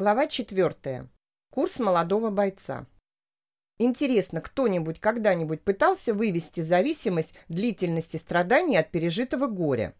Глава 4. Курс молодого бойца. Интересно, кто-нибудь когда-нибудь пытался вывести зависимость длительности страданий от пережитого горя?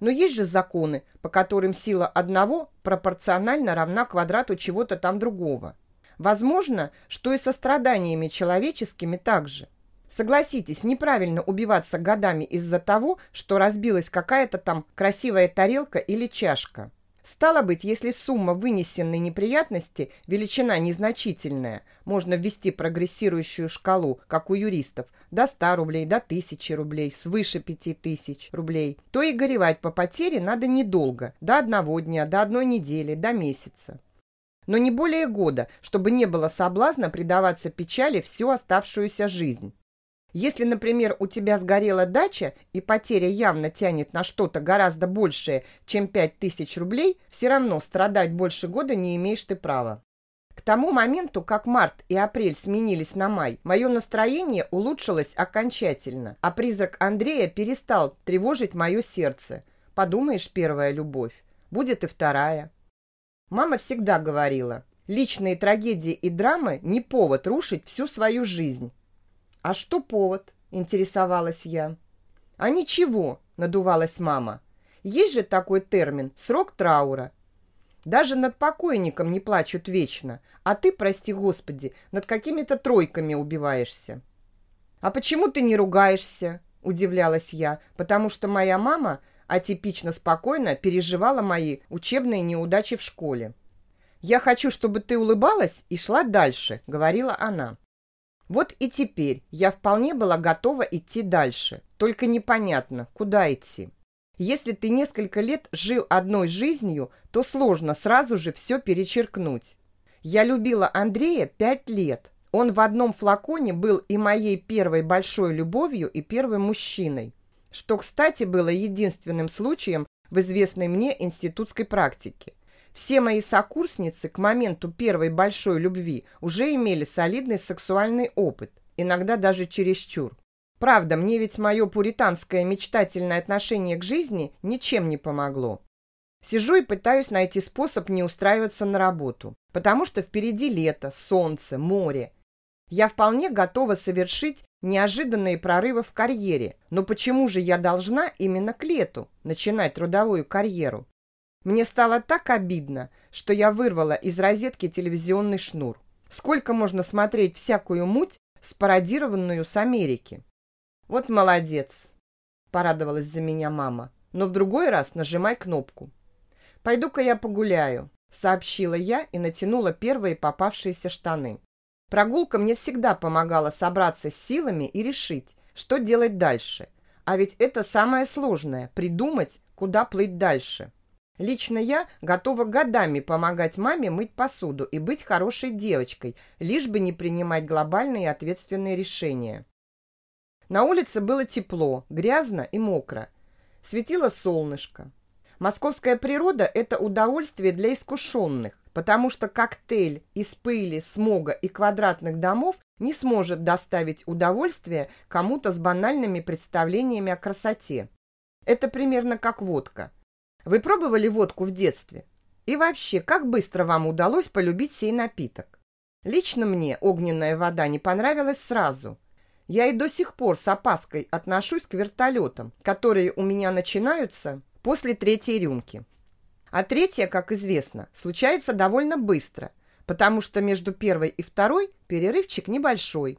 Но есть же законы, по которым сила одного пропорционально равна квадрату чего-то там другого. Возможно, что и со страданиями человеческими также. Согласитесь, неправильно убиваться годами из-за того, что разбилась какая-то там красивая тарелка или чашка. Стало быть, если сумма вынесенной неприятности величина незначительная, можно ввести прогрессирующую шкалу, как у юристов, до 100 рублей, до 1000 рублей, свыше 5000 рублей, то и горевать по потере надо недолго, до одного дня, до одной недели, до месяца. Но не более года, чтобы не было соблазна предаваться печали всю оставшуюся жизнь. Если, например, у тебя сгорела дача, и потеря явно тянет на что-то гораздо большее, чем 5000 рублей, все равно страдать больше года не имеешь ты права. К тому моменту, как март и апрель сменились на май, мое настроение улучшилось окончательно, а призрак Андрея перестал тревожить мое сердце. Подумаешь, первая любовь. Будет и вторая. Мама всегда говорила, личные трагедии и драмы не повод рушить всю свою жизнь. «А что повод?» – интересовалась я. «А ничего», – надувалась мама. «Есть же такой термин – срок траура. Даже над покойником не плачут вечно, а ты, прости господи, над какими-то тройками убиваешься». «А почему ты не ругаешься?» – удивлялась я, потому что моя мама атипично спокойно переживала мои учебные неудачи в школе. «Я хочу, чтобы ты улыбалась и шла дальше», – говорила она. Вот и теперь я вполне была готова идти дальше, только непонятно, куда идти. Если ты несколько лет жил одной жизнью, то сложно сразу же все перечеркнуть. Я любила Андрея пять лет. Он в одном флаконе был и моей первой большой любовью, и первым мужчиной. Что, кстати, было единственным случаем в известной мне институтской практике. Все мои сокурсницы к моменту первой большой любви уже имели солидный сексуальный опыт, иногда даже чересчур. Правда, мне ведь мое пуританское мечтательное отношение к жизни ничем не помогло. Сижу и пытаюсь найти способ не устраиваться на работу, потому что впереди лето, солнце, море. Я вполне готова совершить неожиданные прорывы в карьере, но почему же я должна именно к лету начинать трудовую карьеру? Мне стало так обидно, что я вырвала из розетки телевизионный шнур. Сколько можно смотреть всякую муть, спародированную с Америки? Вот молодец, порадовалась за меня мама. Но в другой раз нажимай кнопку. Пойду-ка я погуляю, сообщила я и натянула первые попавшиеся штаны. Прогулка мне всегда помогала собраться с силами и решить, что делать дальше. А ведь это самое сложное – придумать, куда плыть дальше. Лично я готова годами помогать маме мыть посуду и быть хорошей девочкой, лишь бы не принимать глобальные и ответственные решения. На улице было тепло, грязно и мокро. Светило солнышко. Московская природа – это удовольствие для искушенных, потому что коктейль из пыли, смога и квадратных домов не сможет доставить удовольствие кому-то с банальными представлениями о красоте. Это примерно как водка – вы пробовали водку в детстве? И вообще, как быстро вам удалось полюбить сей напиток? Лично мне огненная вода не понравилась сразу. Я и до сих пор с опаской отношусь к вертолетам, которые у меня начинаются после третьей рюмки. А третья, как известно, случается довольно быстро, потому что между первой и второй перерывчик небольшой.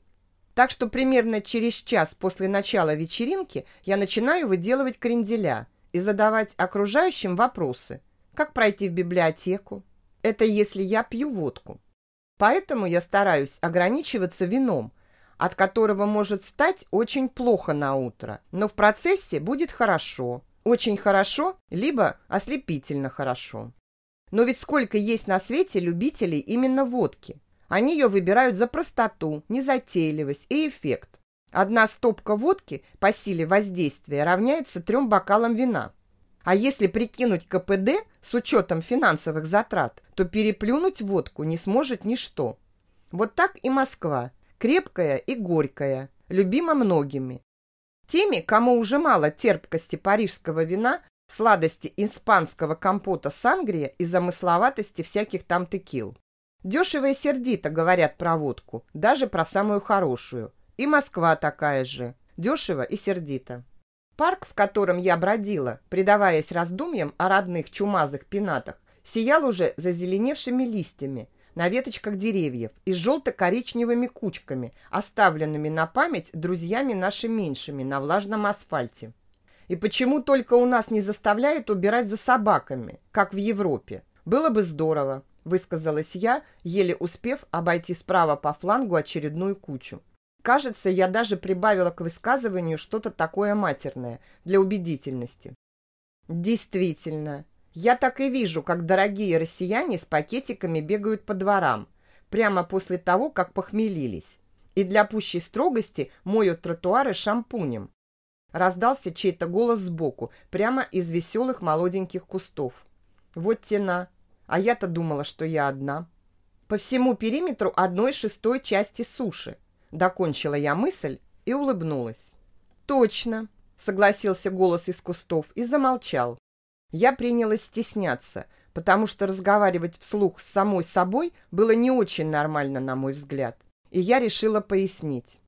Так что примерно через час после начала вечеринки я начинаю выделывать кренделя – и задавать окружающим вопросы. Как пройти в библиотеку? Это если я пью водку. Поэтому я стараюсь ограничиваться вином, от которого может стать очень плохо на утро, но в процессе будет хорошо, очень хорошо, либо ослепительно хорошо. Но ведь сколько есть на свете любителей именно водки. Они ее выбирают за простоту, незатейливость и эффект. Одна стопка водки по силе воздействия равняется трем бокалам вина. А если прикинуть КПД с учетом финансовых затрат, то переплюнуть водку не сможет ничто. Вот так и Москва, крепкая и горькая, любима многими. Теми, кому уже мало терпкости парижского вина, сладости испанского компота сангрия и замысловатости всяких там текил. Дешево и сердито говорят про водку, даже про самую хорошую. И Москва такая же. Дешево и сердито. Парк, в котором я бродила, предаваясь раздумьям о родных чумазых пенатах, сиял уже зазеленевшими листьями на веточках деревьев и желто-коричневыми кучками, оставленными на память друзьями нашими меньшими на влажном асфальте. И почему только у нас не заставляют убирать за собаками, как в Европе? Было бы здорово, высказалась я, еле успев обойти справа по флангу очередную кучу. Кажется, я даже прибавила к высказыванию что-то такое матерное, для убедительности. Действительно, я так и вижу, как дорогие россияне с пакетиками бегают по дворам, прямо после того, как похмелились. И для пущей строгости моют тротуары шампунем, Раздался чей-то голос сбоку, прямо из веселых молоденьких кустов. Вот тена. А я-то думала, что я одна. По всему периметру одной шестой части суши. Докончила я мысль и улыбнулась. Точно, согласился голос из кустов и замолчал. Я принялась стесняться, потому что разговаривать вслух с самой собой было не очень нормально, на мой взгляд. И я решила пояснить.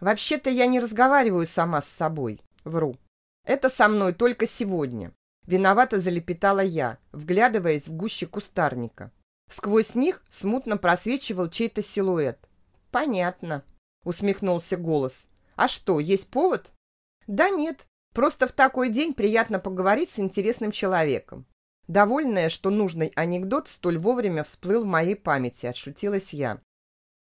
Вообще-то я не разговариваю сама с собой. Вру. Это со мной только сегодня. Виновато залепетала я, вглядываясь в гуще кустарника. Сквозь них смутно просвечивал чей-то силуэт. «Понятно», — усмехнулся голос. «А что, есть повод?» «Да нет, просто в такой день приятно поговорить с интересным человеком». Довольная, что нужный анекдот столь вовремя всплыл в моей памяти, отшутилась я.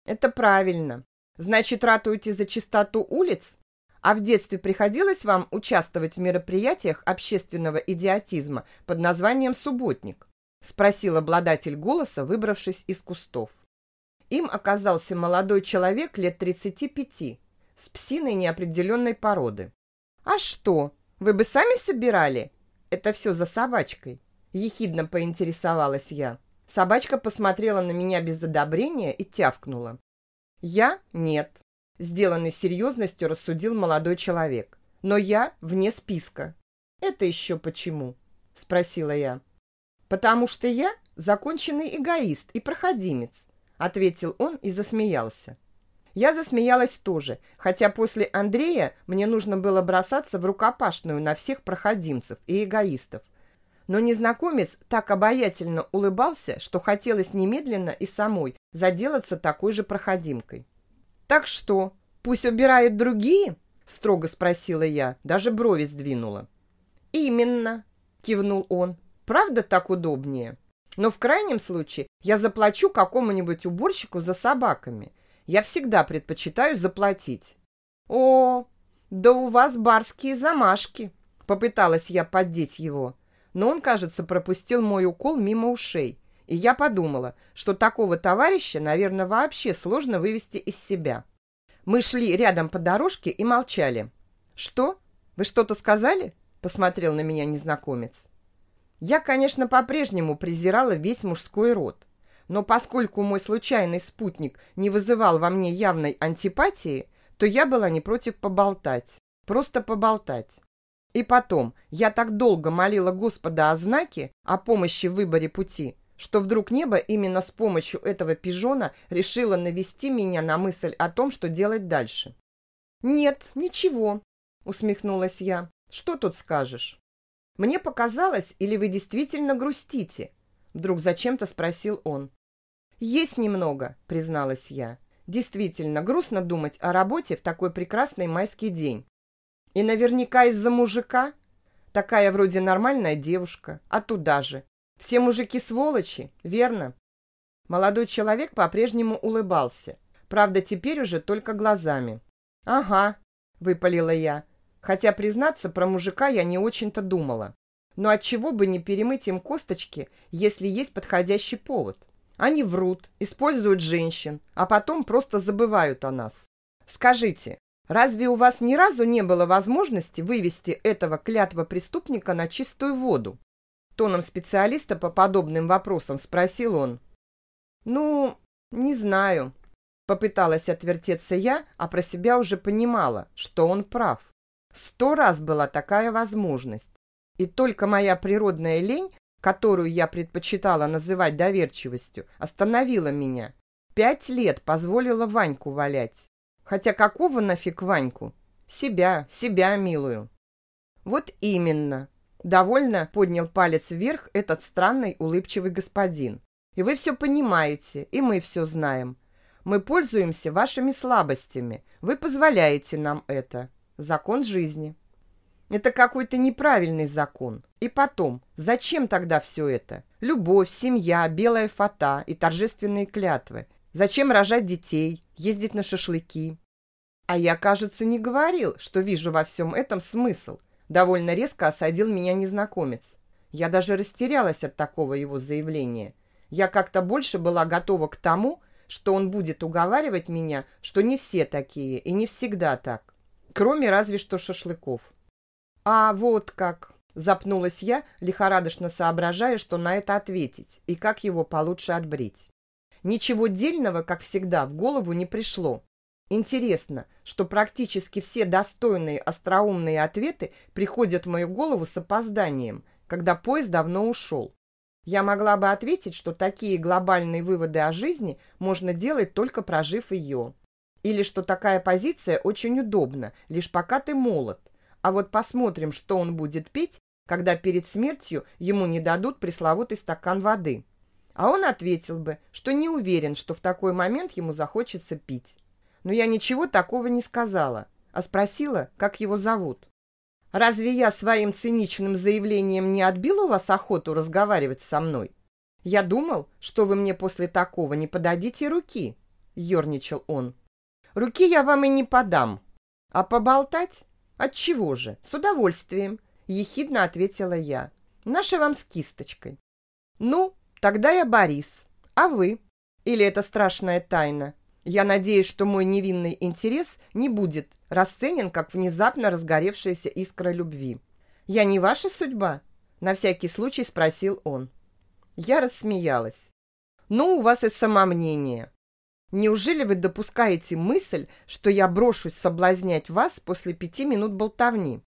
«Это правильно. Значит, ратуете за чистоту улиц?» А в детстве приходилось вам участвовать в мероприятиях общественного идиотизма под названием «Субботник»? Спросил обладатель голоса, выбравшись из кустов. Им оказался молодой человек лет 35, с псиной неопределенной породы. «А что, вы бы сами собирали? Это все за собачкой?» Ехидно поинтересовалась я. Собачка посмотрела на меня без одобрения и тявкнула. «Я? Нет. Сделанный серьезностью рассудил молодой человек. Но я вне списка. Это еще почему? Спросила я. Потому что я законченный эгоист и проходимец, ответил он и засмеялся. Я засмеялась тоже, хотя после Андрея мне нужно было бросаться в рукопашную на всех проходимцев и эгоистов. Но незнакомец так обаятельно улыбался, что хотелось немедленно и самой заделаться такой же проходимкой. «Так что, пусть убирают другие?» – строго спросила я, даже брови сдвинула. «Именно», – кивнул он. «Правда так удобнее? Но в крайнем случае я заплачу какому-нибудь уборщику за собаками. Я всегда предпочитаю заплатить». «О, да у вас барские замашки», – попыталась я поддеть его. Но он, кажется, пропустил мой укол мимо ушей. И я подумала, что такого товарища, наверное, вообще сложно вывести из себя. Мы шли рядом по дорожке и молчали. «Что? Вы что-то сказали?» – посмотрел на меня незнакомец. Я, конечно, по-прежнему презирала весь мужской род, но поскольку мой случайный спутник не вызывал во мне явной антипатии, то я была не против поболтать, просто поболтать. И потом, я так долго молила Господа о знаке, о помощи в выборе пути, что вдруг небо именно с помощью этого пижона решило навести меня на мысль о том, что делать дальше. «Нет, ничего», — усмехнулась я. «Что тут скажешь?» «Мне показалось, или вы действительно грустите?» Вдруг зачем-то спросил он. «Есть немного», — призналась я. «Действительно, грустно думать о работе в такой прекрасный майский день. И наверняка из-за мужика. Такая вроде нормальная девушка, а туда же. Все мужики сволочи, верно? Молодой человек по-прежнему улыбался. Правда, теперь уже только глазами. «Ага», — выпалила я. Хотя, признаться, про мужика я не очень-то думала. Но отчего бы не перемыть им косточки, если есть подходящий повод? Они врут, используют женщин, а потом просто забывают о нас. Скажите, разве у вас ни разу не было возможности вывести этого клятва преступника на чистую воду? Тоном специалиста по подобным вопросам спросил он. «Ну, не знаю». Попыталась отвертеться я, а про себя уже понимала, что он прав. Сто раз была такая возможность. И только моя природная лень, которую я предпочитала называть доверчивостью, остановила меня. Пять лет позволила Ваньку валять. Хотя какого нафиг Ваньку? Себя, себя милую. Вот именно. Довольно поднял палец вверх этот странный улыбчивый господин. И вы все понимаете, и мы все знаем. Мы пользуемся вашими слабостями. Вы позволяете нам это. Закон жизни. Это какой-то неправильный закон. И потом, зачем тогда все это? Любовь, семья, белая фата и торжественные клятвы. Зачем рожать детей, ездить на шашлыки? А я, кажется, не говорил, что вижу во всем этом смысл. Довольно резко осадил меня незнакомец. Я даже растерялась от такого его заявления. Я как-то больше была готова к тому, что он будет уговаривать меня, что не все такие и не всегда так. Кроме разве что шашлыков. «А вот как!» – запнулась я, лихорадочно соображая, что на это ответить и как его получше отбрить. Ничего дельного, как всегда, в голову не пришло. Интересно, что практически все достойные остроумные ответы приходят в мою голову с опозданием, когда поезд давно ушел. Я могла бы ответить, что такие глобальные выводы о жизни можно делать только прожив ее. Или что такая позиция очень удобна, лишь пока ты молод, а вот посмотрим, что он будет петь, когда перед смертью ему не дадут пресловутый стакан воды. А он ответил бы, что не уверен, что в такой момент ему захочется пить. Но я ничего такого не сказала, а спросила, как его зовут. Разве я своим циничным заявлением не отбил у вас охоту разговаривать со мной? Я думал, что вы мне после такого не подадите руки, ерничал он. Руки я вам и не подам. А поболтать «Отчего же? С удовольствием», – ехидно ответила я. «Наша вам с кисточкой». «Ну, тогда я Борис. А вы? Или это страшная тайна? Я надеюсь, что мой невинный интерес не будет расценен как внезапно разгоревшаяся искра любви. Я не ваша судьба?» – на всякий случай спросил он. Я рассмеялась. «Ну, у вас и самомнение. Неужели вы допускаете мысль, что я брошусь соблазнять вас после пяти минут болтовни?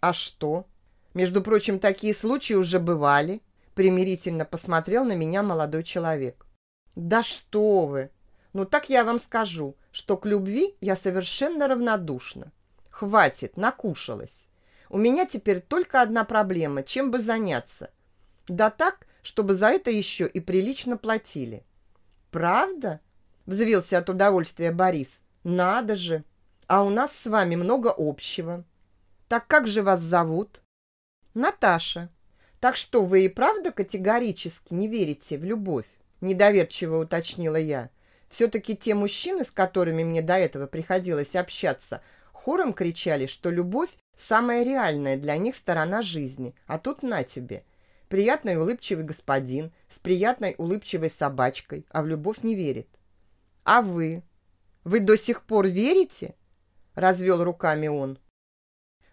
А что? Между прочим, такие случаи уже бывали. Примирительно посмотрел на меня молодой человек. Да что вы! Ну так я вам скажу, что к любви я совершенно равнодушна. Хватит, накушалась. У меня теперь только одна проблема, чем бы заняться. Да так, чтобы за это еще и прилично платили. Правда? Взвился от удовольствия Борис. Надо же! А у нас с вами много общего. Так как же вас зовут? Наташа. Так что вы и правда категорически не верите в любовь? Недоверчиво уточнила я. Все-таки те мужчины, с которыми мне до этого приходилось общаться, хором кричали, что любовь – самая реальная для них сторона жизни, а тут на тебе. Приятный улыбчивый господин с приятной улыбчивой собачкой, а в любовь не верит. «А вы? Вы до сих пор верите?» – развел руками он.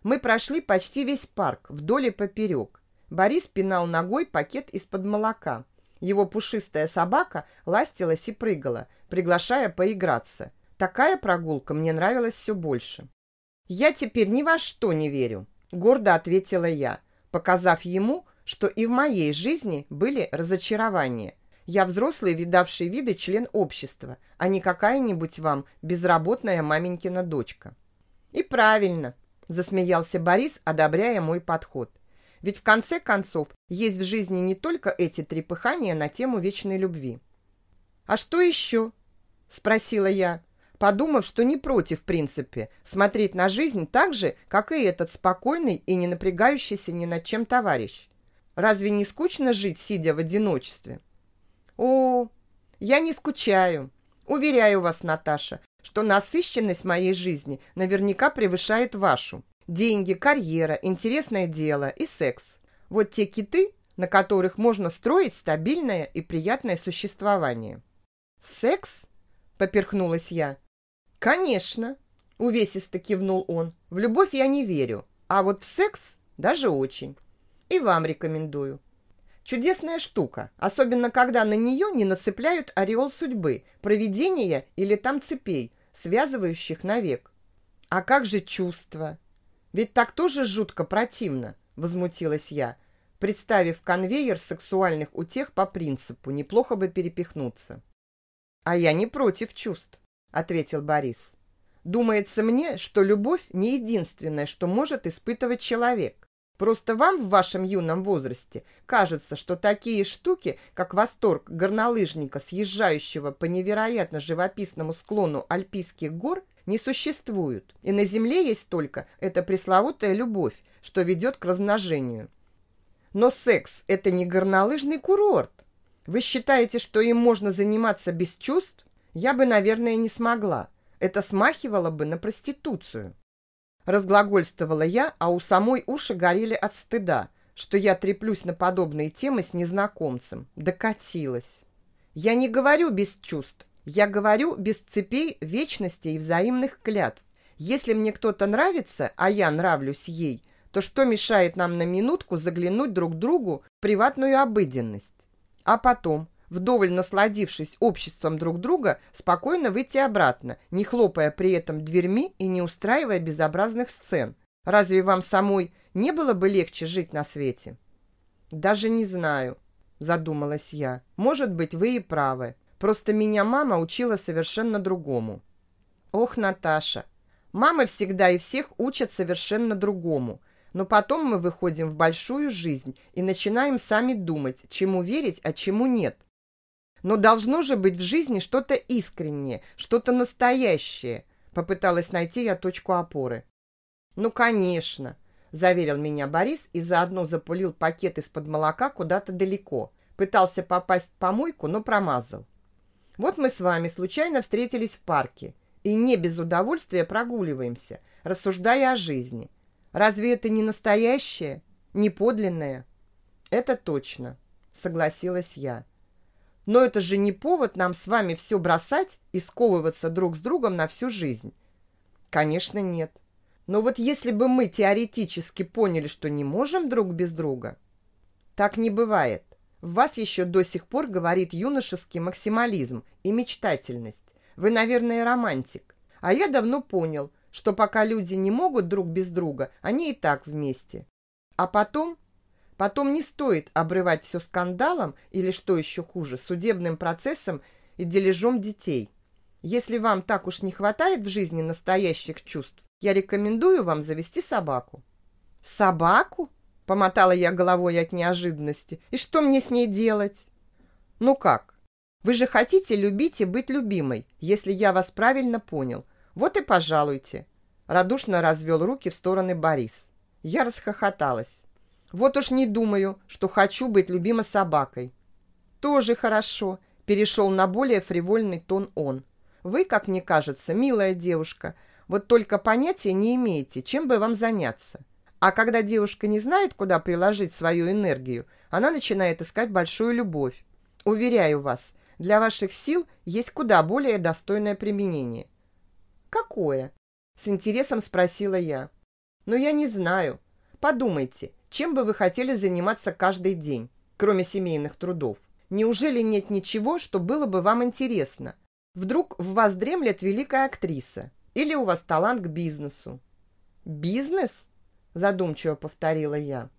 Мы прошли почти весь парк, вдоль и поперек. Борис пинал ногой пакет из-под молока. Его пушистая собака ластилась и прыгала, приглашая поиграться. Такая прогулка мне нравилась все больше. «Я теперь ни во что не верю», – гордо ответила я, показав ему, что и в моей жизни были разочарования. Я взрослый, видавший виды член общества, а не какая-нибудь вам безработная маменькина дочка. И правильно, засмеялся Борис, одобряя мой подход. Ведь в конце концов есть в жизни не только эти три пыхания на тему вечной любви. А что еще? Спросила я, подумав, что не против, в принципе, смотреть на жизнь так же, как и этот спокойный и не напрягающийся ни над чем товарищ. Разве не скучно жить, сидя в одиночестве? О, я не скучаю. Уверяю вас, Наташа, что насыщенность моей жизни наверняка превышает вашу. Деньги, карьера, интересное дело и секс. Вот те киты, на которых можно строить стабильное и приятное существование. Секс? Поперхнулась я. Конечно, увесисто кивнул он. В любовь я не верю, а вот в секс даже очень. И вам рекомендую. Чудесная штука, особенно когда на нее не нацепляют ореол судьбы, провидения или там цепей, связывающих навек. А как же чувства? Ведь так тоже жутко противно. возмутилась я, представив конвейер сексуальных утех по принципу «неплохо бы перепихнуться». «А я не против чувств», — ответил Борис. «Думается мне, что любовь не единственное, что может испытывать человек. Просто вам в вашем юном возрасте кажется, что такие штуки, как восторг горнолыжника, съезжающего по невероятно живописному склону Альпийских гор, не существуют. И на Земле есть только эта пресловутая любовь, что ведет к размножению. Но секс – это не горнолыжный курорт. Вы считаете, что им можно заниматься без чувств? Я бы, наверное, не смогла. Это смахивало бы на проституцию. Разглагольствовала я, а у самой уши горели от стыда, что я треплюсь на подобные темы с незнакомцем. Докатилась. Я не говорю без чувств. Я говорю без цепей вечности и взаимных клятв. Если мне кто-то нравится, а я нравлюсь ей, то что мешает нам на минутку заглянуть друг другу в приватную обыденность? А потом, вдоволь насладившись обществом друг друга, спокойно выйти обратно, не хлопая при этом дверьми и не устраивая безобразных сцен. Разве вам самой не было бы легче жить на свете? Даже не знаю, задумалась я. Может быть, вы и правы. Просто меня мама учила совершенно другому. Ох, Наташа, мамы всегда и всех учат совершенно другому. Но потом мы выходим в большую жизнь и начинаем сами думать, чему верить, а чему нет. Но должно же быть в жизни что-то искреннее, что-то настоящее. Попыталась найти я точку опоры. Ну, конечно, заверил меня Борис и заодно запулил пакет из-под молока куда-то далеко. Пытался попасть в помойку, но промазал. Вот мы с вами случайно встретились в парке и не без удовольствия прогуливаемся, рассуждая о жизни. Разве это не настоящее, не подлинное? Это точно, согласилась я. Но это же не повод нам с вами все бросать и сковываться друг с другом на всю жизнь. Конечно, нет. Но вот если бы мы теоретически поняли, что не можем друг без друга, так не бывает. В вас еще до сих пор говорит юношеский максимализм и мечтательность. Вы, наверное, романтик. А я давно понял, что пока люди не могут друг без друга, они и так вместе. А потом Потом не стоит обрывать все скандалом или, что еще хуже, судебным процессом и дележом детей. Если вам так уж не хватает в жизни настоящих чувств, я рекомендую вам завести собаку». «Собаку?» – помотала я головой от неожиданности. «И что мне с ней делать?» «Ну как? Вы же хотите любить и быть любимой, если я вас правильно понял. Вот и пожалуйте». Радушно развел руки в стороны Борис. Я расхохоталась. Вот уж не думаю, что хочу быть любима собакой. Тоже хорошо, перешел на более фривольный тон он. Вы, как мне кажется, милая девушка, вот только понятия не имеете, чем бы вам заняться. А когда девушка не знает, куда приложить свою энергию, она начинает искать большую любовь. Уверяю вас, для ваших сил есть куда более достойное применение. Какое? С интересом спросила я. Но я не знаю. Подумайте, чем бы вы хотели заниматься каждый день, кроме семейных трудов? Неужели нет ничего, что было бы вам интересно? Вдруг в вас дремлет великая актриса? Или у вас талант к бизнесу? Бизнес? Задумчиво повторила я.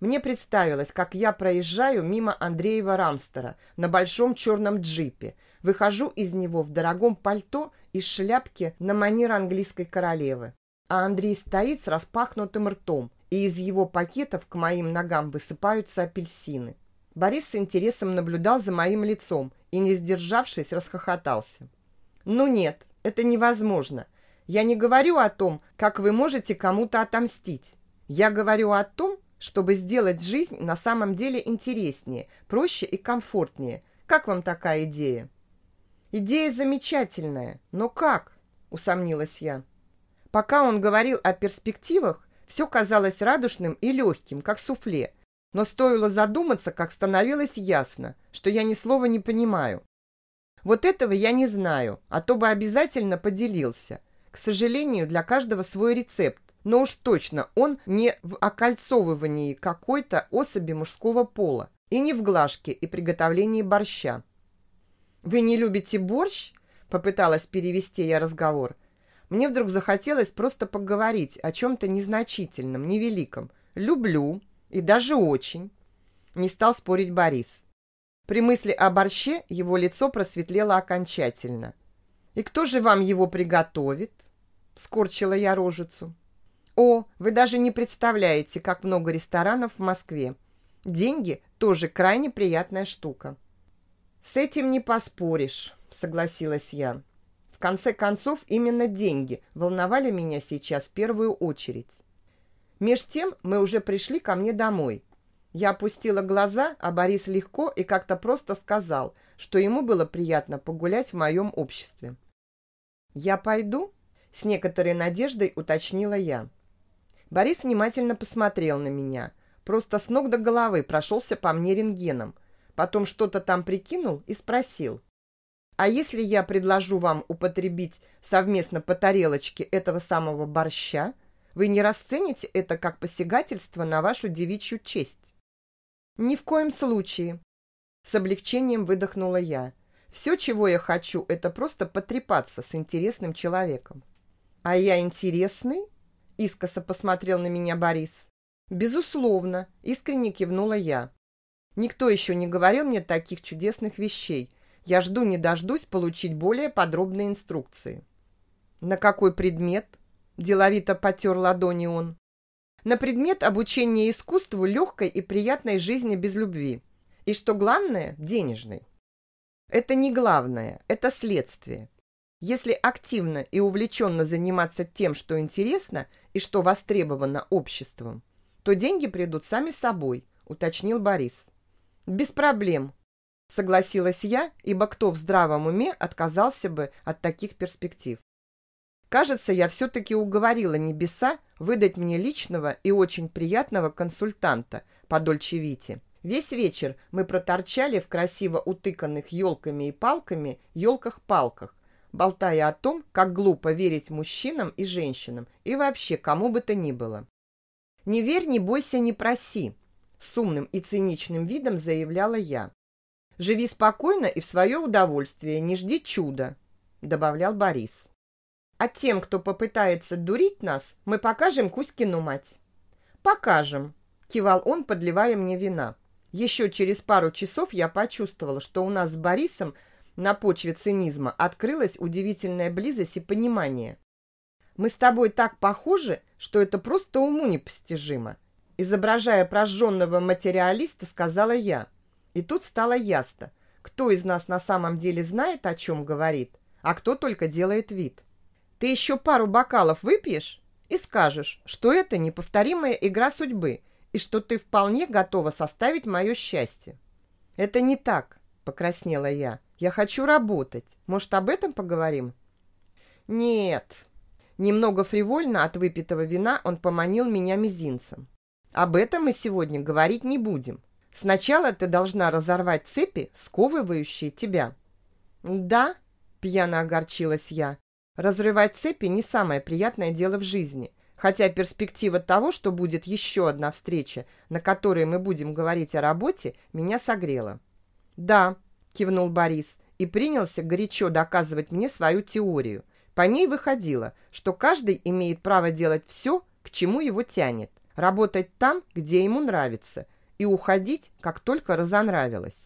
Мне представилось, как я проезжаю мимо Андреева Рамстера на большом черном джипе, выхожу из него в дорогом пальто и шляпке на манер английской королевы, а Андрей стоит с распахнутым ртом и из его пакетов к моим ногам высыпаются апельсины. Борис с интересом наблюдал за моим лицом и, не сдержавшись, расхохотался. «Ну нет, это невозможно. Я не говорю о том, как вы можете кому-то отомстить. Я говорю о том, чтобы сделать жизнь на самом деле интереснее, проще и комфортнее. Как вам такая идея?» «Идея замечательная, но как?» – усомнилась я. Пока он говорил о перспективах, все казалось радужным и легким, как суфле, но стоило задуматься, как становилось ясно, что я ни слова не понимаю. Вот этого я не знаю, а то бы обязательно поделился. К сожалению, для каждого свой рецепт, но уж точно он не в окольцовывании какой-то особи мужского пола и не в глажке и приготовлении борща. «Вы не любите борщ?» – попыталась перевести я разговор. Мне вдруг захотелось просто поговорить о чем-то незначительном, невеликом, люблю, и даже очень. Не стал спорить Борис. При мысли о борще его лицо просветлело окончательно. «И кто же вам его приготовит?» Скорчила я рожицу. «О, вы даже не представляете, как много ресторанов в Москве. Деньги тоже крайне приятная штука». «С этим не поспоришь», — согласилась я. Конце концов, именно деньги волновали меня сейчас в первую очередь. Меж тем мы уже пришли ко мне домой. Я опустила глаза, а Борис легко и как-то просто сказал, что ему было приятно погулять в моем обществе. «Я пойду?» — с некоторой надеждой уточнила я. Борис внимательно посмотрел на меня, просто с ног до головы прошелся по мне рентгеном, потом что-то там прикинул и спросил. «А если я предложу вам употребить совместно по тарелочке этого самого борща, вы не расцените это как посягательство на вашу девичью честь?» «Ни в коем случае!» С облегчением выдохнула я. «Все, чего я хочу, это просто потрепаться с интересным человеком». «А я интересный?» Искоса посмотрел на меня Борис. «Безусловно», искренне кивнула я. Никто еще не говорил мне таких чудесных вещей. Я жду не дождусь получить более подробные инструкции. «На какой предмет?» – деловито потер ладони он. «На предмет обучения искусству легкой и приятной жизни без любви. И что главное – денежной. Это не главное, это следствие. Если активно и увлеченно заниматься тем, что интересно и что востребовано обществом, то деньги придут сами собой, уточнил Борис. «Без проблем», — согласилась я, ибо кто в здравом уме отказался бы от таких перспектив. Кажется, я все-таки уговорила небеса выдать мне личного и очень приятного консультанта по Дольче Вите. Весь вечер мы проторчали в красиво утыканных елками и палками елках-палках, болтая о том, как глупо верить мужчинам и женщинам, и вообще кому бы то ни было. «Не верь, не бойся, не проси», с умным и циничным видом заявляла я. «Живи спокойно и в свое удовольствие, не жди чуда», добавлял Борис. «А тем, кто попытается дурить нас, мы покажем Кузькину мать». «Покажем», кивал он, подливая мне вина. Еще через пару часов я почувствовала, что у нас с Борисом на почве цинизма открылась удивительная близость и понимание. Мы с тобой так похожи, что это просто уму непостижимо. Изображая прожженного материалиста, сказала я. И тут стало ясно, кто из нас на самом деле знает, о чем говорит, а кто только делает вид. Ты еще пару бокалов выпьешь и скажешь, что это неповторимая игра судьбы и что ты вполне готова составить мое счастье. Это не так, покраснела я. Я хочу работать. Может, об этом поговорим? Нет. Немного фривольно от выпитого вина он поманил меня мизинцем. Об этом мы сегодня говорить не будем. Сначала ты должна разорвать цепи, сковывающие тебя. Да, пьяно огорчилась я. Разрывать цепи не самое приятное дело в жизни. Хотя перспектива того, что будет еще одна встреча, на которой мы будем говорить о работе, меня согрела. Да, кивнул Борис и принялся горячо доказывать мне свою теорию. По ней выходило, что каждый имеет право делать все, к чему его тянет работать там, где ему нравится, и уходить, как только разонравилось.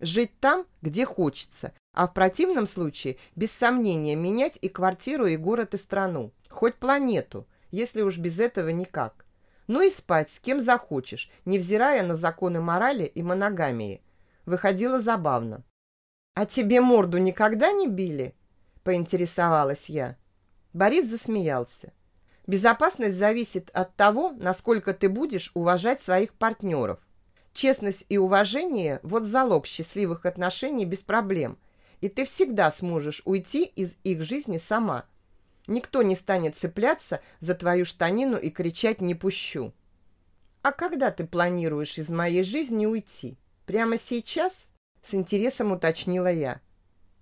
Жить там, где хочется, а в противном случае, без сомнения, менять и квартиру, и город, и страну, хоть планету, если уж без этого никак. Ну и спать с кем захочешь, невзирая на законы морали и моногамии. Выходило забавно. «А тебе морду никогда не били?» – поинтересовалась я. Борис засмеялся. Безопасность зависит от того, насколько ты будешь уважать своих партнеров. Честность и уважение – вот залог счастливых отношений без проблем, и ты всегда сможешь уйти из их жизни сама. Никто не станет цепляться за твою штанину и кричать «не пущу». А когда ты планируешь из моей жизни уйти? Прямо сейчас? С интересом уточнила я.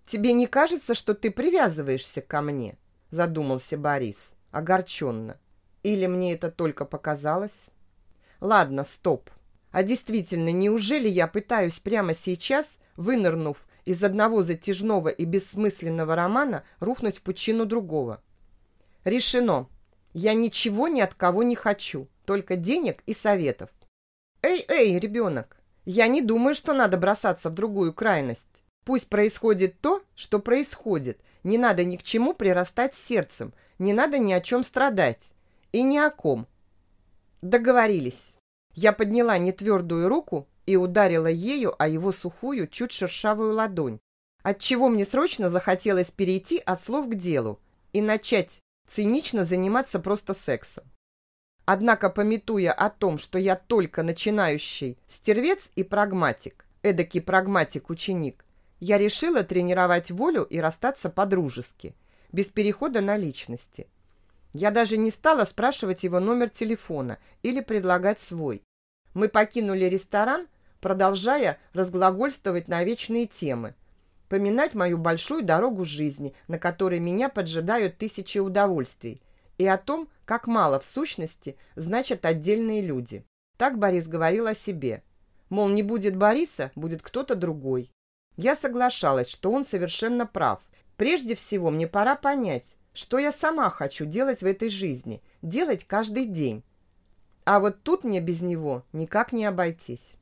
Тебе не кажется, что ты привязываешься ко мне? Задумался Борис огорченно. Или мне это только показалось? Ладно, стоп. А действительно, неужели я пытаюсь прямо сейчас, вынырнув из одного затяжного и бессмысленного романа, рухнуть в пучину другого? Решено. Я ничего ни от кого не хочу. только денег и советов. Эй, эй, ребенок, я не думаю, что надо бросаться в другую крайность. Пусть происходит то, что происходит. Не надо ни к чему прирастать сердцем, не надо ни о чем страдать. И ни о ком. Договорились. Я подняла нетвердую руку и ударила ею о его сухую, чуть шершавую ладонь, отчего мне срочно захотелось перейти от слов к делу и начать цинично заниматься просто сексом. Однако, пометуя о том, что я только начинающий стервец и прагматик, эдакий прагматик-ученик, я решила тренировать волю и расстаться по-дружески, без перехода на личности. Я даже не стала спрашивать его номер телефона или предлагать свой. Мы покинули ресторан, продолжая разглагольствовать на вечные темы, поминать мою большую дорогу жизни, на которой меня поджидают тысячи удовольствий, и о том, как мало в сущности значат отдельные люди. Так Борис говорил о себе. Мол, не будет Бориса, будет кто-то другой. Я соглашалась, что он совершенно прав. Прежде всего, мне пора понять, что я сама хочу делать в этой жизни, делать каждый день. А вот тут мне без него никак не обойтись.